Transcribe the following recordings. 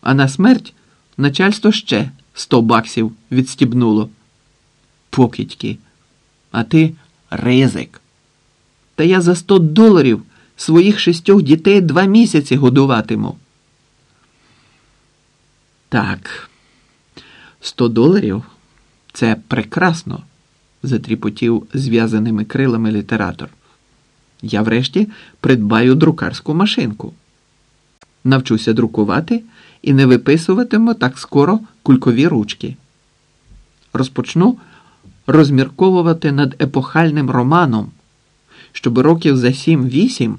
а на смерть начальство ще сто баксів відстібнуло. Покидьки, а ти ризик. Та я за сто доларів своїх шістьох дітей два місяці годуватиму. Так, сто доларів це прекрасно, затріпотів зв'язаними крилами літератор. Я врешті придбаю друкарську машинку. Навчуся друкувати і не виписуватиму так скоро кулькові ручки. Розпочну розмірковувати над епохальним романом, щоб років за сім-вісім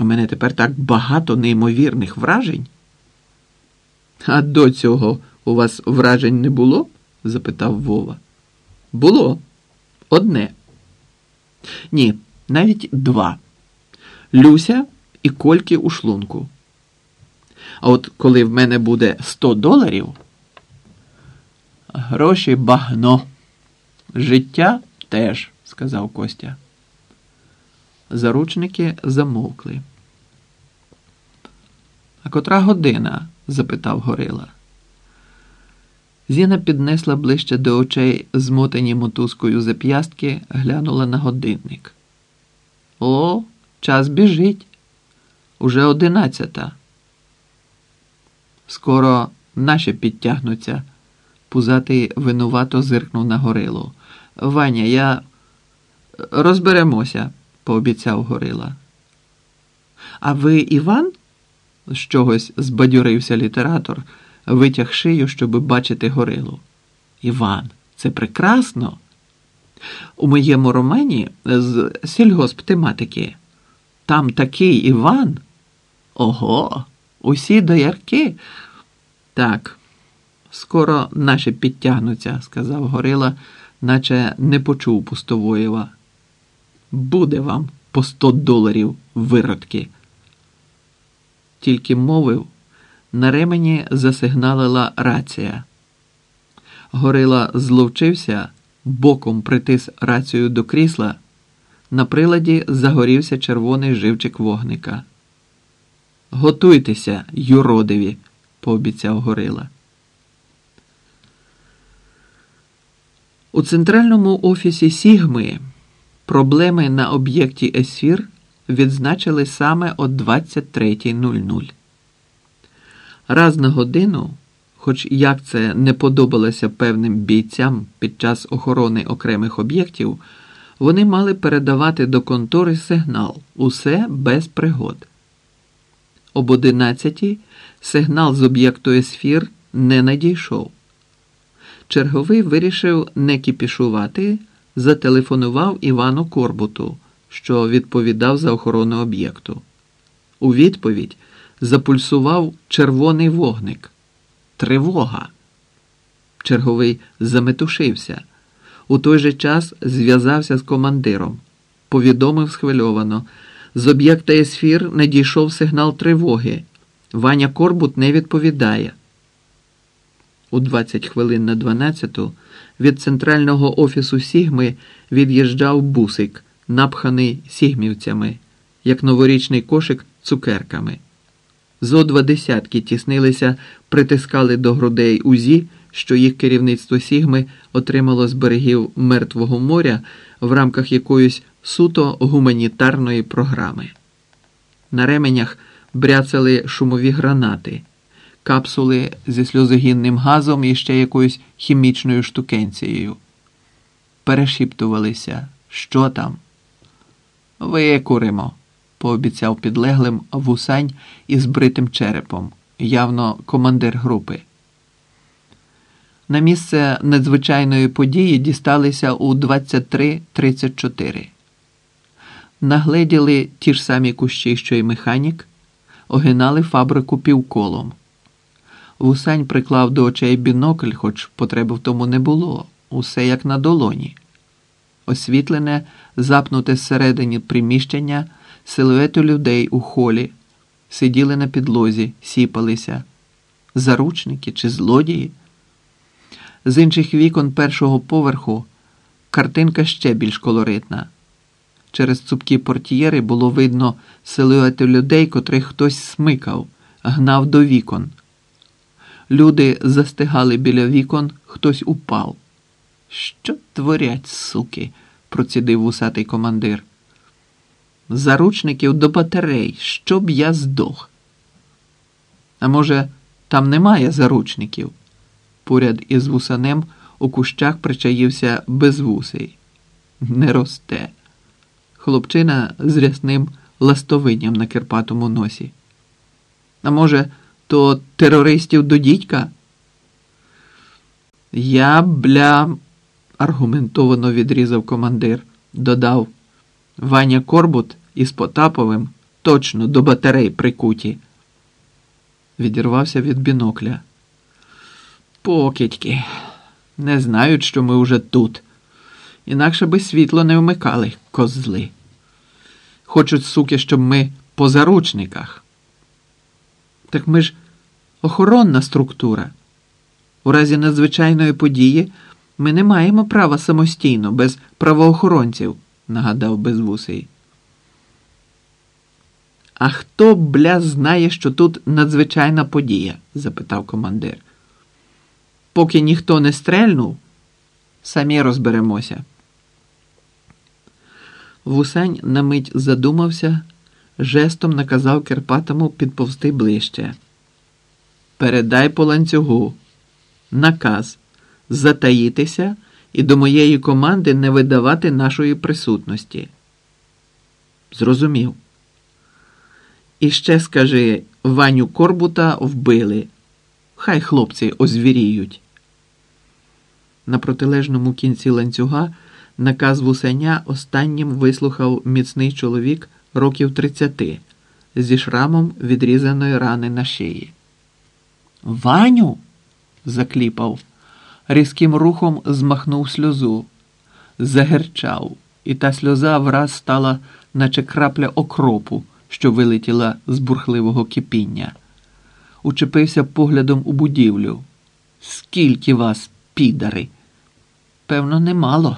у мене тепер так багато неймовірних вражень. А до цього у вас вражень не було? запитав Вова. Було одне. Ні, навіть два. Люся і кольки у шлунку. А от коли в мене буде 100 доларів, гроші багно. Життя теж, сказав Костя. Заручники замовкли. А котра година? запитав Горила. Зіна піднесла ближче до очей змотані мотузкою зап'ястки, глянула на годинник. О, час біжить. Уже одинадцята. Скоро наші підтягнуться. Пузатий винувато зиркнув на горилу. Ваня, я розберемося, пообіцяв горила. А ви Іван? з чогось збадьорився літератор, витяг шию, щоб бачити горилу. Іван, це прекрасно. У моєму романі з сільгосптематики там такий Іван. Ого, усі доярки. Так, скоро наші підтягнуться, сказав Горила, наче не почув Пустовоєва. Буде вам по сто доларів виродки. Тільки мовив, на ремені засигналила рація. Горила зловчився, боком притис рацію до крісла. На приладі загорівся червоний живчик вогника. Готуйтеся, юродиві, пообіцяв Горила. У центральному офісі Сігми проблеми на об'єкті Есфір відзначили саме о 23.00. Раз на годину, хоч як це не подобалося певним бійцям під час охорони окремих об'єктів, вони мали передавати до контори сигнал усе без пригод. Об 11 сигнал з об'єкту Есфір не надійшов. Черговий вирішив не кіпішувати, зателефонував Івану Корбуту, що відповідав за охорону об'єкту. У відповідь запульсував червоний вогник. Тривога. Черговий заметушився. У той же час зв'язався з командиром. Повідомив схвильовано. З об'єкта Есфір надійшов сигнал тривоги. Ваня Корбут не відповідає. У 20 хвилин на 12 від центрального офісу Сігми від'їжджав бусик, напханий сігмівцями, як новорічний кошик цукерками. Зо два десятки тіснилися, притискали до грудей узі, що їх керівництво Сігми отримало з берегів Мертвого моря в рамках якоїсь суто гуманітарної програми. На ременях бряцали шумові гранати, капсули зі сльозогінним газом і ще якоюсь хімічною штукенцією. Перешіптувалися, що там. Викуримо, пообіцяв підлеглим вусань із бритим черепом, явно командир групи. На місце надзвичайної події дісталися у 23.34. Нагледіли ті ж самі кущі, що й механік, огинали фабрику півколом. Вусань приклав до очей бінокль, хоч потреби в тому не було, усе як на долоні. Освітлене, запнуте зсередині приміщення, силуети людей у холі, сиділи на підлозі, сіпалися, заручники чи злодії. З інших вікон першого поверху картинка ще більш колоритна. Через цупкі портьєри було видно силуети людей, котрих хтось смикав, гнав до вікон, Люди застигали біля вікон, хтось упав. Що творять, суки? процідив вусатий командир. Заручників до батарей, щоб я здох. А може, там немає заручників? Поряд із вусанем у кущах причаївся безвусий. Не росте. Хлопчина з рясним ластовинням на кирпатому носі. А може, то терористів до дідька? Я, бля, аргументовано відрізав командир, додав Ваня Корбут із Потаповим точно до батарей прикуті. Відірвався від бінокля. Покидьки, не знають, що ми уже тут. Інакше би світло не вмикали, козли. Хочуть, суки, щоб ми по заручниках. Так ми ж охоронна структура. У разі надзвичайної події ми не маємо права самостійно, без правоохоронців, нагадав безвусий. А хто, бля, знає, що тут надзвичайна подія? запитав командир. Поки ніхто не стрельнув, самі розберемося. Вусень на мить задумався, жестом наказав Керпатому підповзти ближче. Передай по ланцюгу. Наказ затаїтися і до моєї команди не видавати нашої присутності. Зрозумів. І ще скажи Ваню Корбута вбили. Хай хлопці озвіріють. На протилежному кінці ланцюга наказ вусеня останнім вислухав міцний чоловік років тридцяти зі шрамом відрізаної рани на шиї. Ваню. закліпав, різким рухом змахнув сльозу, загерчав, і та сльоза враз стала, наче крапля окропу, що вилетіла з бурхливого кипіння. Учепився поглядом у будівлю. Скільки вас, підари? Певно, немало.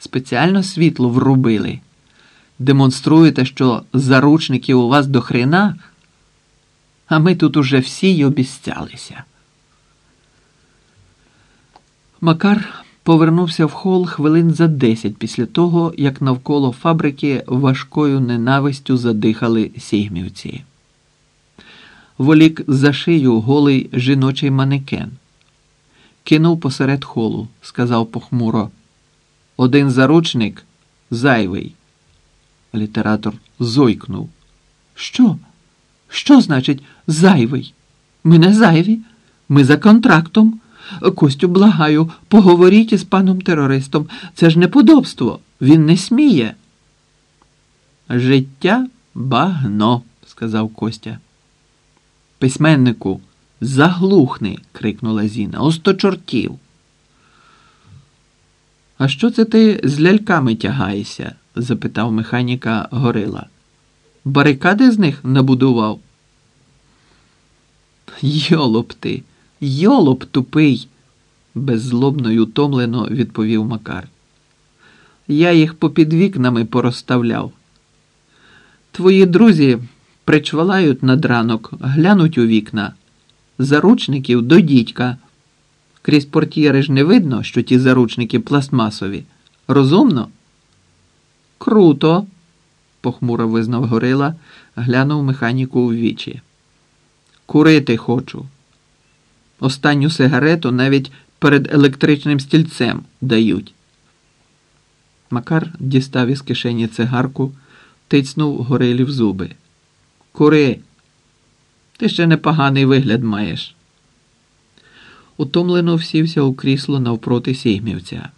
Спеціально світло врубили. Демонструєте, що заручників у вас до хрена, а ми тут уже всі й обіцялися. Макар повернувся в хол хвилин за десять після того, як навколо фабрики важкою ненавистю задихали сігмівці. Волік за шию голий жіночий манекен. Кинув посеред холу, сказав похмуро. Один заручник зайвий. Літератор зойкнув. Що? Що значить зайвий? Ми не зайві. Ми за контрактом. Костю, благаю, поговоріть із паном терористом. Це ж неподобство. Він не сміє. Життя багно, сказав Костя. Письменнику, заглухни, крикнула Зіна. Осто чортів. А що це ти з ляльками тягаєшся? запитав механіка Горила. Барикади з них набудував? Йолоп ти, йолоп тупий, беззлобно й утомлено відповів Макар. Я їх попід вікнами порозставляв. Твої друзі причвалають над ранок, глянуть у вікна. Заручників до дідька. Крізь портьєри ж не видно, що ті заручники пластмасові. Розумно? Круто, похмуро визнав Горила, глянув механіку в вічі. Курити хочу. Останню сигарету навіть перед електричним стільцем дають. Макар дістав із кишені цигарку, тицнув горилі в зуби. Кури, ти ще непоганий вигляд маєш. Утомлено всівся у крісло навпроти сігмівця.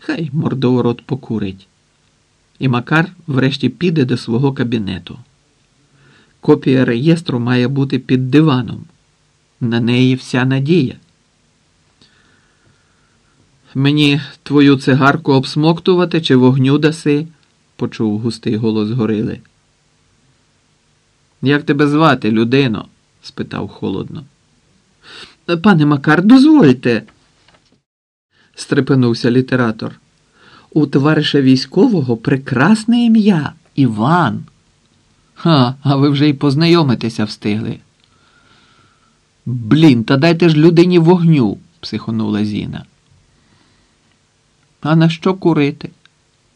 Хай мордоворот покурить. І Макар врешті піде до свого кабінету. Копія реєстру має бути під диваном. На неї вся надія. Мені твою цигарку обсмоктувати чи вогню даси? почув густий голос горили. Як тебе звати, людино? спитав холодно. Пане Макар, дозвольте, стрепенувся літератор. У товариша військового прекрасне ім'я Іван. Ха, а ви вже й познайомитися встигли. Блін, та дайте ж людині вогню, психонула Зіна. А на що курити?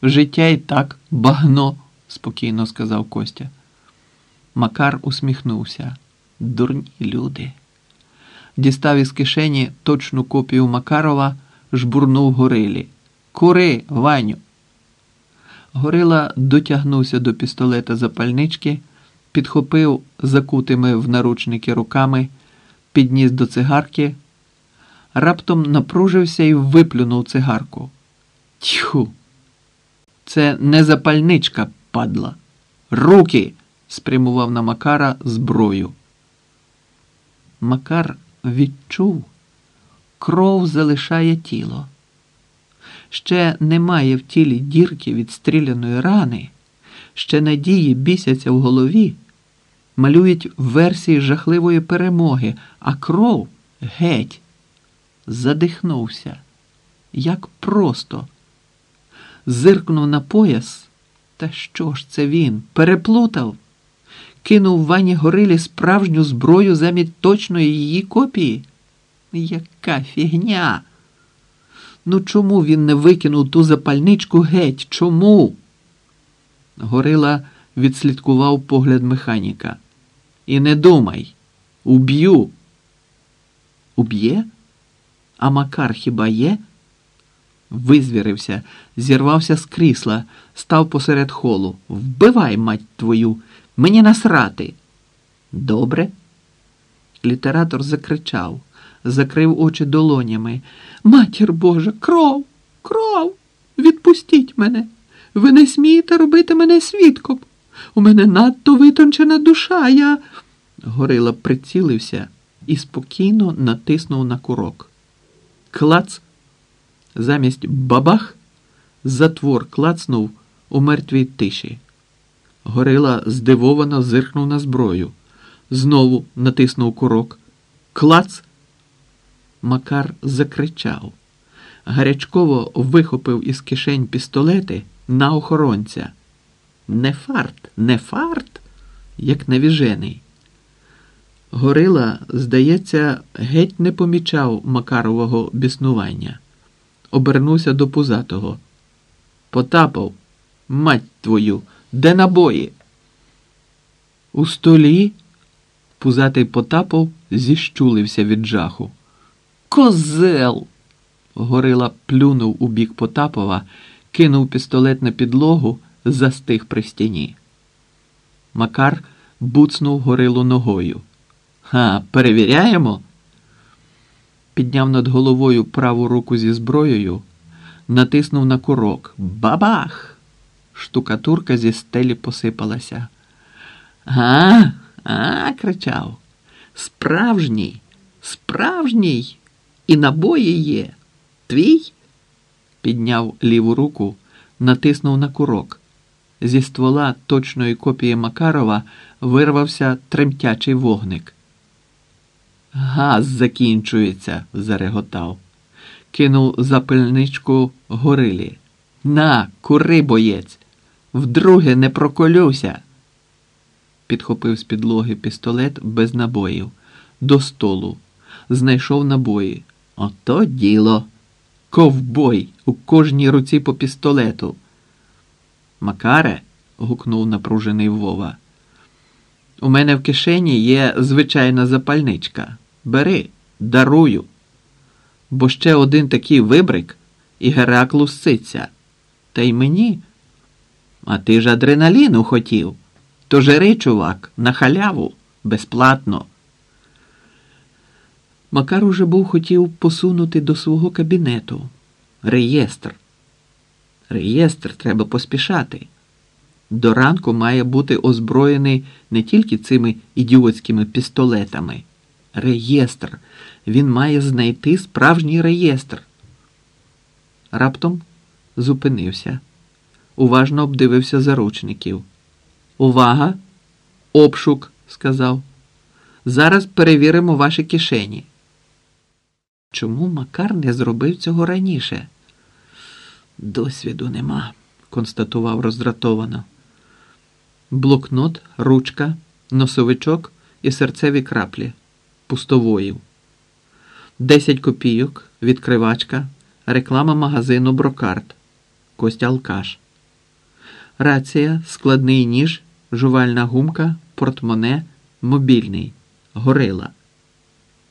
Життя і так багно, спокійно сказав Костя. Макар усміхнувся. Дурні люди. Дістав із кишені точну копію Макарова, жбурнув горилі. Кури, Ваню. Горила дотягнувся до пістолета запальнички, підхопив закутими в наручники руками, підніс до цигарки, раптом напружився і виплюнув цигарку. Тьху! Це не запальничка падла. Руки! спрямував на Макара зброю. Макар відчув, кров залишає тіло. Ще немає в тілі дірки від стріляної рани, ще надії бісяться в голові, малюють версії жахливої перемоги, а кров геть. Задихнувся. Як просто. Зиркнув на пояс. Та що ж це він? Переплутав? Кинув Вані горилі справжню зброю замість точної її копії? Яка фігня? Ну чому він не викинув ту запальничку геть? Чому? Горила відслідкував погляд механіка. І не думай, уб'ю. Уб'є? А Макар хіба є? Визвірився, зірвався з крісла, став посеред холу. Вбивай, мать твою, мені насрати. Добре. Літератор закричав, закрив очі долонями. Матір Божа, кров, кров! Відпустіть мене. Ви не смієте робити мене свідком. У мене надто витончена душа. Я. Горила прицілився і спокійно натиснув на курок. Клац. Замість бабах затвор клацнув у мертвій тиші. Горила здивовано зиркнув на зброю. Знову натиснув курок. Клац. Макар закричав. Гарячково вихопив із кишень пістолети на охоронця. Не фарт, не фарт, як навіжений. Горила, здається, геть не помічав Макарового біснування. Обернувся до пузатого. Потапав, мать твою, де набої? У столі пузатий потапав зіщулився від жаху. Козел! Горила плюнув у бік Потапова, кинув пістолет на підлогу, застиг при стіні. Макар буцнув горилу ногою. Ха, перевіряємо. Підняв над головою праву руку зі зброєю, натиснув на курок. Бабах! Штукатурка зі стелі посипалася. А, а, кричав. Справжній, справжній, і набої є. Твій? Підняв ліву руку, натиснув на курок. Зі ствола точної копії Макарова вирвався тремтячий вогник. Газ закінчується, зареготав. Кинув запальничку горилі. На, кури, боєць, вдруге не проколюся. Підхопив з підлоги пістолет без набоїв, до столу, знайшов набої. Ото діло. Ковбой у кожній руці по пістолету. Макаре, гукнув напружений Вова. У мене в кишені є звичайна запальничка. Бери, дарую. Бо ще один такий вибрик і Гераклу ситься. Та й мені. А ти ж адреналіну хотів. То жери, чувак, на халяву, безплатно. Макар уже був хотів посунути до свого кабінету. Реєстр. Реєстр треба поспішати. До ранку має бути озброєний не тільки цими ідіотськими пістолетами. Реєстр. Він має знайти справжній реєстр. Раптом зупинився. Уважно обдивився заручників. Увага! Обшук, сказав. Зараз перевіримо ваші кишені. Чому Макар не зробив цього раніше? Досвіду нема, констатував роздратовано. Блокнот, ручка, носовичок і серцеві краплі. Пустовоїв. 10 копійок, відкривачка, реклама магазину Брокарт. Костя Алкаш. Рація, складний ніж, жувальна гумка, портмоне, мобільний, горила.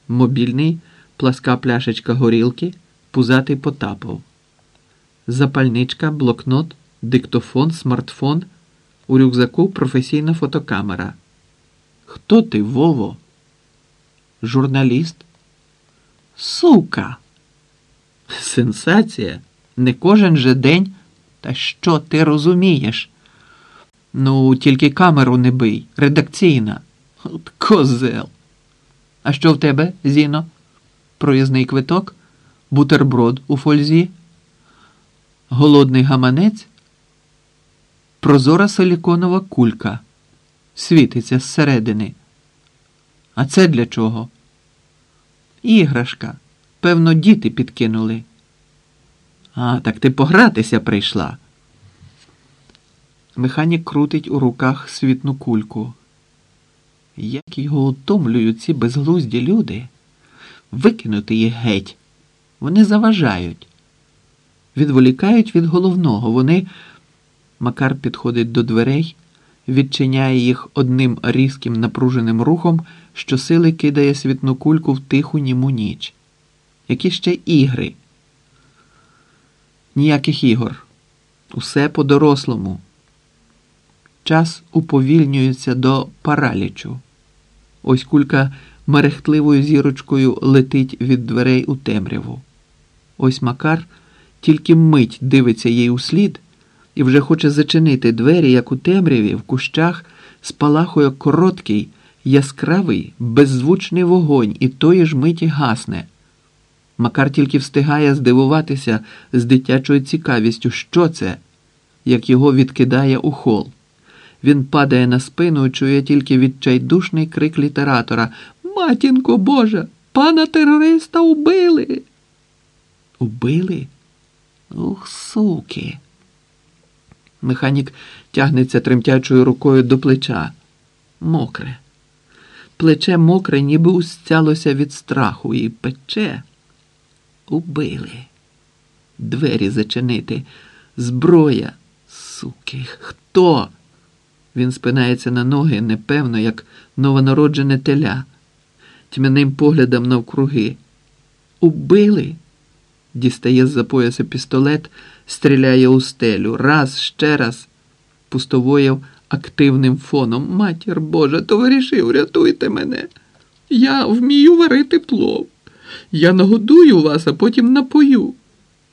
Мобільний, пласка пляшечка горілки, пузатий потапов. Запальничка, блокнот, диктофон, смартфон. У рюкзаку професійна фотокамера. Хто ти, Вово? Журналіст? Сука. Сенсація. Не кожен же день. Та що ти розумієш? Ну, тільки камеру не бий, редакційна. От козел. А що в тебе, Зіно? Проїзний квиток, бутерброд у фользі, голодний гаманець, прозора силіконова кулька, світиться зсередини. А це для чого? Іграшка. Певно, діти підкинули. А, так ти погратися прийшла. Механік крутить у руках світну кульку. Як його утомлюють ці безглузді люди, викинути їх геть. Вони заважають, відволікають від головного. Вони. Макар підходить до дверей, відчиняє їх одним різким напруженим рухом, що сили кидає світну кульку в тиху німу ніч. Які ще ігри? Ніяких ігор. Усе по-дорослому. Час уповільнюється до паралічу. Ось кулька мерехтливою зірочкою летить від дверей у темряву. Ось Макар тільки мить дивиться їй услід і вже хоче зачинити двері, як у темряві, в кущах спалахує короткий, яскравий, беззвучний вогонь, і тої ж миті гасне. Макар тільки встигає здивуватися з дитячою цікавістю, що це, як його відкидає у хол. Він падає на спину чує тільки відчайдушний крик літератора Матінко Божа, пана терориста убили. Убили? Ух, суки. Механік тягнеться тремтячою рукою до плеча. Мокре. Плече мокре, ніби устялося від страху і пече. Убили. Двері зачинити. Зброя. Суки. Хто? Він спинається на ноги, непевно, як новонароджене теля, тьмяним поглядом навкруги. Убили? Дістає з за пояса пістолет, стріляє у стелю. Раз, ще раз. Пустовоєв активним фоном. Матір Божа, товариші, врятуйте мене. Я вмію варити плов. Я нагодую вас, а потім напою.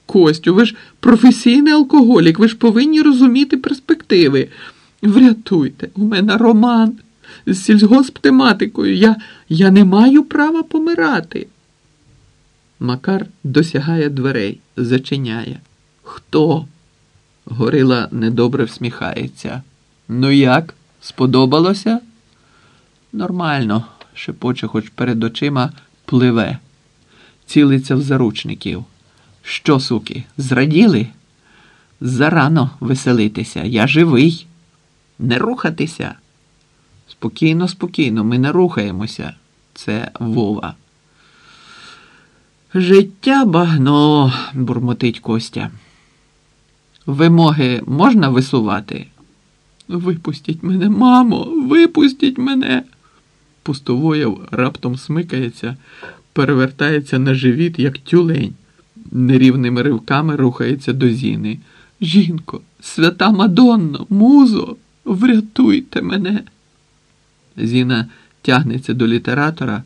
Костю, ви ж професійний алкоголік, ви ж повинні розуміти перспективи. Врятуйте, у мене роман з сільгосптематикою. Я, Я не маю права помирати. Макар досягає дверей, зачиняє. Хто? Горила недобре всміхається. Ну як? Сподобалося? Нормально, шепоче, хоч перед очима пливе, цілиться в заручників. Що, суки, зраділи? Зарано веселитися, я живий. Не рухатися. Спокійно, спокійно, ми не рухаємося. Це Вова. Життя багно, бурмотить Костя. Вимоги можна висувати? Випустіть мене, мамо, випустіть мене. Пустовоєв раптом смикається, перевертається на живіт, як тюлень, нерівними ривками рухається до Зіни. Жінко, свята Мадонно, музо, врятуйте мене. Зіна тягнеться до літератора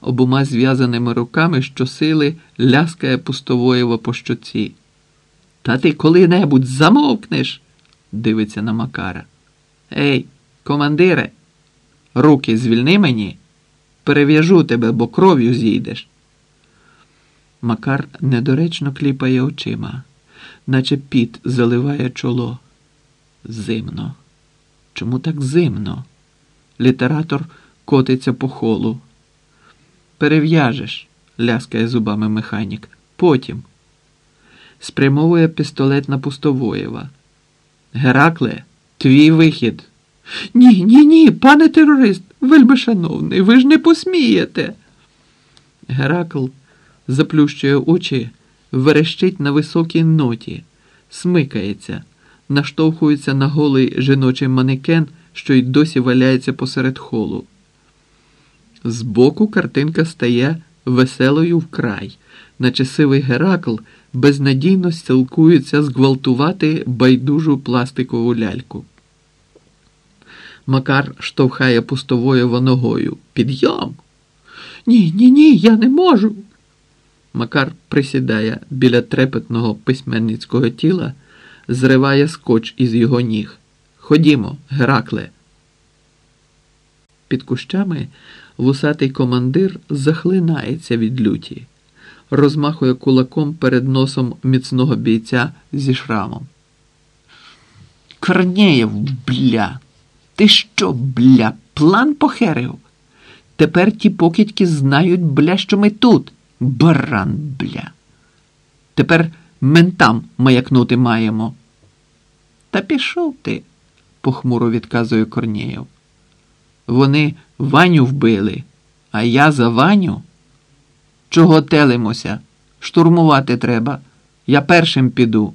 обома зв'язаними руками щосили ляскає пустовоєва по щоці. Та ти коли-небудь замовкнеш, дивиться на Макара. Ей, командире, руки звільни мені, перев'яжу тебе, бо кров'ю зійдеш. Макар недоречно кліпає очима, наче піт заливає чоло. Зимно. Чому так зимно? Літератор котиться по холу. Перев'яжеш, ляскає зубами механік. Потім спрямовує пістолет на Пустовоєва. Геракле, твій вихід. Ні, ні, ні, пане терорист, вельми шановний, ви ж не посмієте. Геракл заплющує очі, верещить на високій ноті, смикається, наштовхується на голий жіночий манекен, що й досі валяється посеред холу. Збоку картинка стає веселою вкрай, наче сивий Геракл безнадійно силкується зґвалтувати байдужу пластикову ляльку. Макар штовхає пустовою ногою. Підйом. Ні, ні, ні, я не можу. Макар присідає біля трепетного письменницького тіла, зриває скотч із його ніг. Ходімо, Геракле. Під кущами вусатий командир захлинається від люті, розмахує кулаком перед носом міцного бійця зі шрамом. Корнеєв, бля, ти що, бля, план похерив? Тепер ті покидьки знають, бля, що ми тут. Баран, бля. Тепер ментам маякнути маємо. Та пішов ти, похмуро відказує Корнєєв. Вони Ваню вбили, а я за Ваню. Чого телимося? Штурмувати треба. Я першим піду.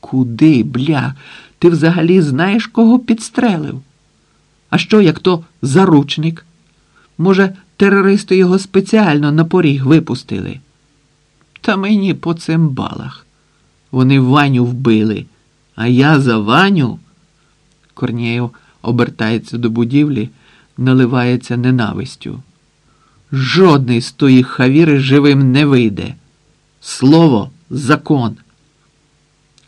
Куди, бля? Ти взагалі знаєш, кого підстрелив? А що, як то заручник? Може, терористи його спеціально на поріг випустили? Та мені по цим балах. Вони Ваню вбили, а я за Ваню. Корнєєв обертається до будівлі, наливається ненавистю. Жодний з тої хавіри живим не вийде. Слово закон.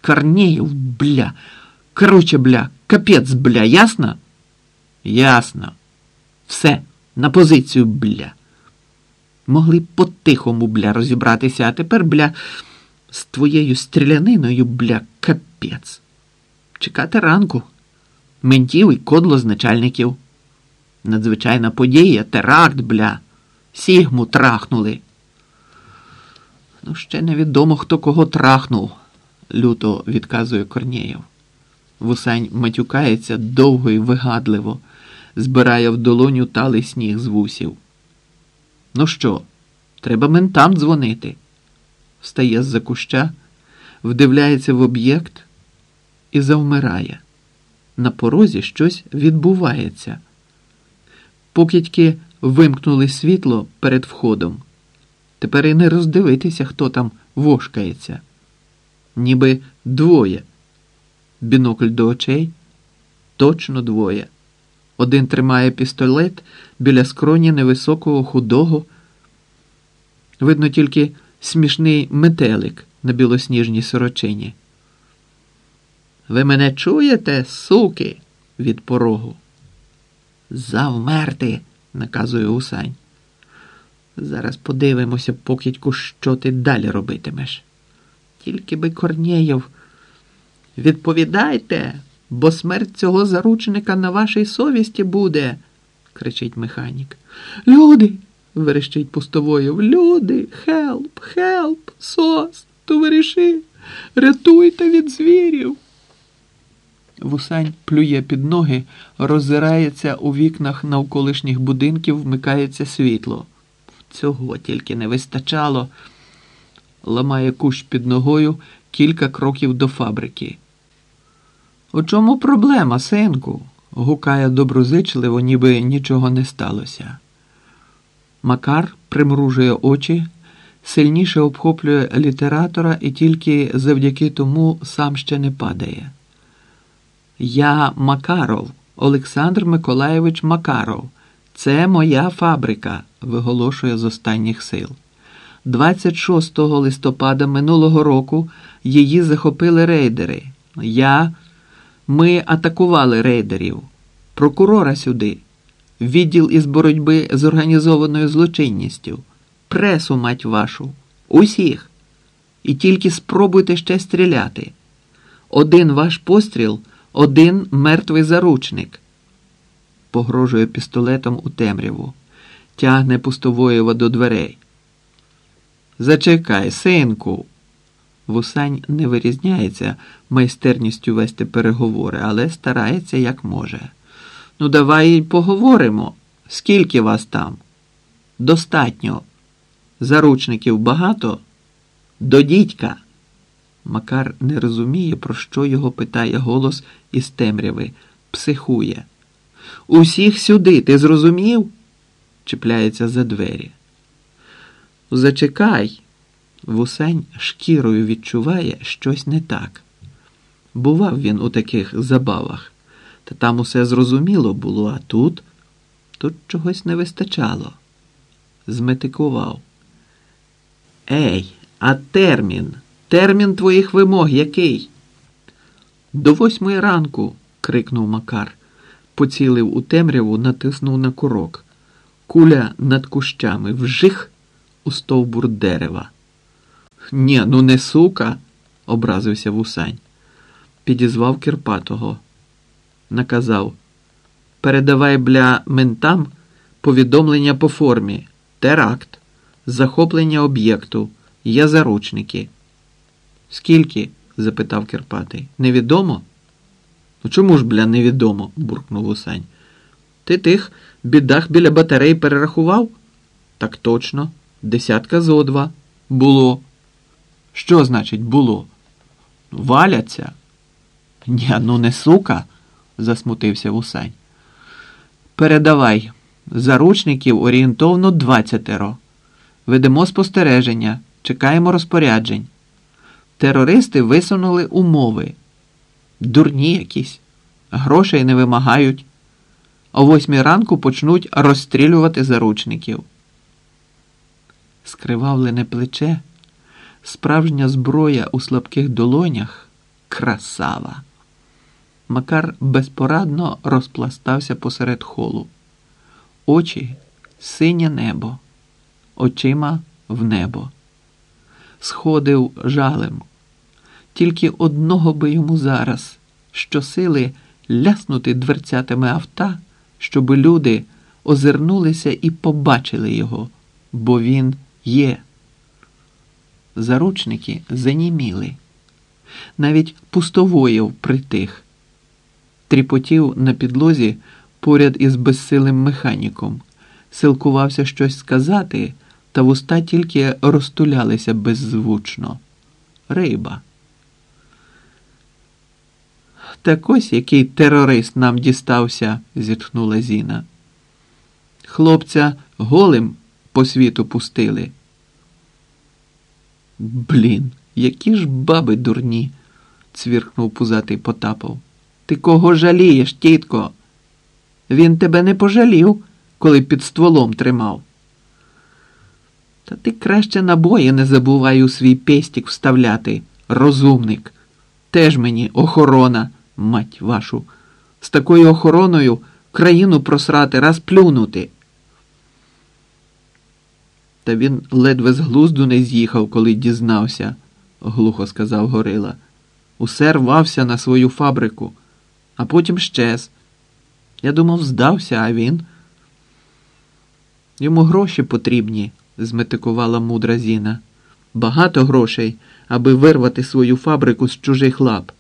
Корнеєв, бля. Короче, бля, капець, бля, ясно? Ясно. Все, на позицію, бля. Могли по-тихому, бля, розібратися, а тепер, бля, з твоєю стріляниною, бля, капець. Чекати ранку. Ментів і кодло з начальників. Надзвичайна подія, теракт, бля. Сігму трахнули. Ну, ще невідомо, хто кого трахнув, люто відказує Корнєєв. Вусань матюкається довго і вигадливо, збирає в долоню талий сніг з вусів. Ну що, треба ментам дзвонити. Встає з-за куща, вдивляється в об'єкт і завмирає. На порозі щось відбувається. Покидьки вимкнули світло перед входом. Тепер і не роздивитися, хто там вошкається. Ніби двоє. Бінокль до очей. Точно двоє. Один тримає пістолет біля скроні невисокого худого. Видно тільки смішний метелик на білосніжній сорочині. Ви мене чуєте, суки? від порогу. Завмерти, наказує Усань. Зараз подивимося, покидьку, що ти далі робитимеш. Тільки би Корнєєв. Відповідайте, бо смерть цього заручника на вашій совісті буде, кричить механік. Люди. верещить пустовою. Люди, help, help, SOS, товариші, рятуйте від звірів. Вусань плює під ноги, роззирається у вікнах навколишніх будинків, вмикається світло. Цього тільки не вистачало. Ламає кущ під ногою кілька кроків до фабрики. У чому проблема, синку? гукає доброзичливо, ніби нічого не сталося. Макар примружує очі, сильніше обхоплює літератора і тільки завдяки тому сам ще не падає. Я Макаров, Олександр Миколаєвич Макаров. Це моя фабрика, виголошує з останніх сил. 26 листопада минулого року її захопили рейдери. Я. Ми атакували рейдерів, прокурора сюди, відділ із боротьби з організованою злочинністю, пресу, мать вашу, усіх. І тільки спробуйте ще стріляти. Один ваш постріл, один мертвий заручник. Погрожує пістолетом у темряву, тягне пустовоєва до дверей. Зачекай, синку. Вусань не вирізняється майстерністю вести переговори, але старається як може. Ну, давай поговоримо. Скільки вас там? Достатньо. Заручників багато? До дідька. Макар не розуміє, про що його питає голос із темряви, психує. Усіх сюди, ти зрозумів? чіпляється за двері. Зачекай. Вусень шкірою відчуває щось не так. Бував він у таких забавах, та там усе зрозуміло було, а тут, тут чогось не вистачало. Зметикував. Ей, а термін? Термін твоїх вимог який? До восьмої ранку. крикнув Макар. Поцілив у темряву, натиснув на курок. Куля над кущами вжих у стовбур дерева. Ні, ну не сука, образився вусань. Підізвав Кирпатого. Наказав Передавай бля ментам повідомлення по формі, теракт, захоплення об'єкту, є заручники. Скільки? запитав Кирпатий. Невідомо? Ну чому ж, бля, невідомо? буркнув Усань. Ти тих бідах біля батарей перерахував? Так точно, десятка зо два. Було. Що значить було? Валяться? Ні, ну не сука, засмутився Вусань. Передавай. Заручників орієнтовно двадцятеро. Ведемо спостереження, чекаємо розпоряджень. Терористи висунули умови. Дурні якісь, грошей не вимагають. О восьмій ранку почнуть розстрілювати заручників. Скривавлене плече, справжня зброя у слабких долонях красава. Макар безпорадно розпластався посеред холу. Очі синє небо, очима в небо. Сходив жалем. Тільки одного би йому зараз, щосили ляснути дверцятами авта, щоби люди озирнулися і побачили його, бо він є. Заручники заніміли. Навіть пустовоїв притих, тріпотів на підлозі поряд із безсилим механіком, силкувався щось сказати, та вуста тільки розтулялися беззвучно. Риба. Так ось який терорист нам дістався, зітхнула Зіна. Хлопця голим по світу пустили. Блін, які ж баби дурні, цвіркнув пузатий Потапов. Ти кого жалієш, тітко? Він тебе не пожалів, коли під стволом тримав. Та ти краще набої не забувай у свій пестік вставляти, розумник. Теж мені охорона, мать вашу, з такою охороною країну просрати, раз плюнути. Та він ледве з глузду не з'їхав, коли дізнався, глухо сказав Горила. Усе рвався на свою фабрику, а потім щез. Я думав, здався, а він. Йому гроші потрібні, зметикувала мудра Зіна. Багато грошей, аби вирвати свою фабрику з чужих лап.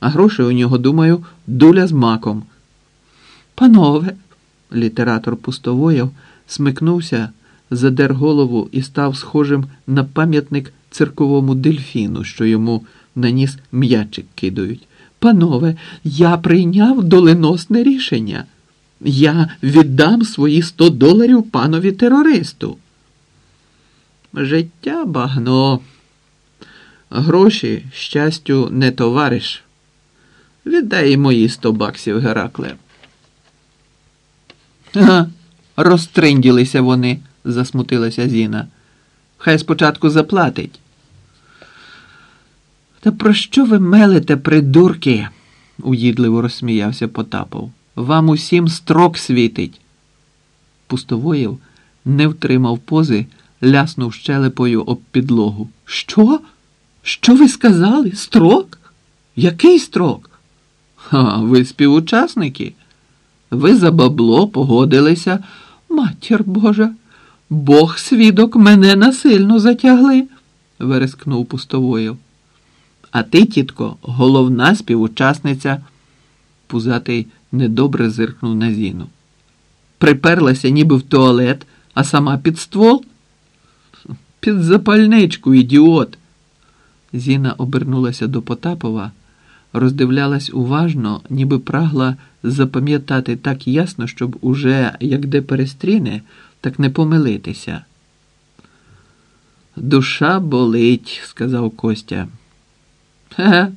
А грошей у нього, думаю, дуля з маком. Панове, літератор пустовояв, смикнувся, задер голову і став схожим на пам'ятник цирковому дельфіну, що йому на ніс м'ячик кидають. Панове, я прийняв доленосне рішення. Я віддам свої сто доларів панові терористу. Життя багно. Гроші, щастю, не товариш. Віддай мої сто баксів, Геракле. Ага, розтринділися вони, засмутилася Зіна. Хай спочатку заплатить. Та про що ви мелите, придурки? уїдливо розсміявся Потапов. Вам усім строк світить. Пустовоєв не втримав пози, ляснув щелепою об підлогу. Що? Що ви сказали? Строк? Який строк? Ха, ви співучасники? Ви за бабло погодилися. Матір Божа, Бог свідок мене насильно затягли, верескнув пустовоєв. А ти, тітко, головна співучасниця. Пузатий недобре зиркнув на Зіну. Приперлася ніби в туалет, а сама під ствол. під запальничку, ідіот. Зіна обернулася до Потапова, роздивлялась уважно, ніби прагла запам'ятати так ясно, щоб уже як де перестріне, так не помилитися. Душа болить, сказав Костя. Ге,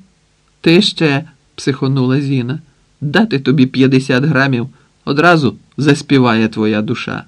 ти ще, психонула Зіна. Дати тобі 50 грамів, одразу заспіває твоя душа.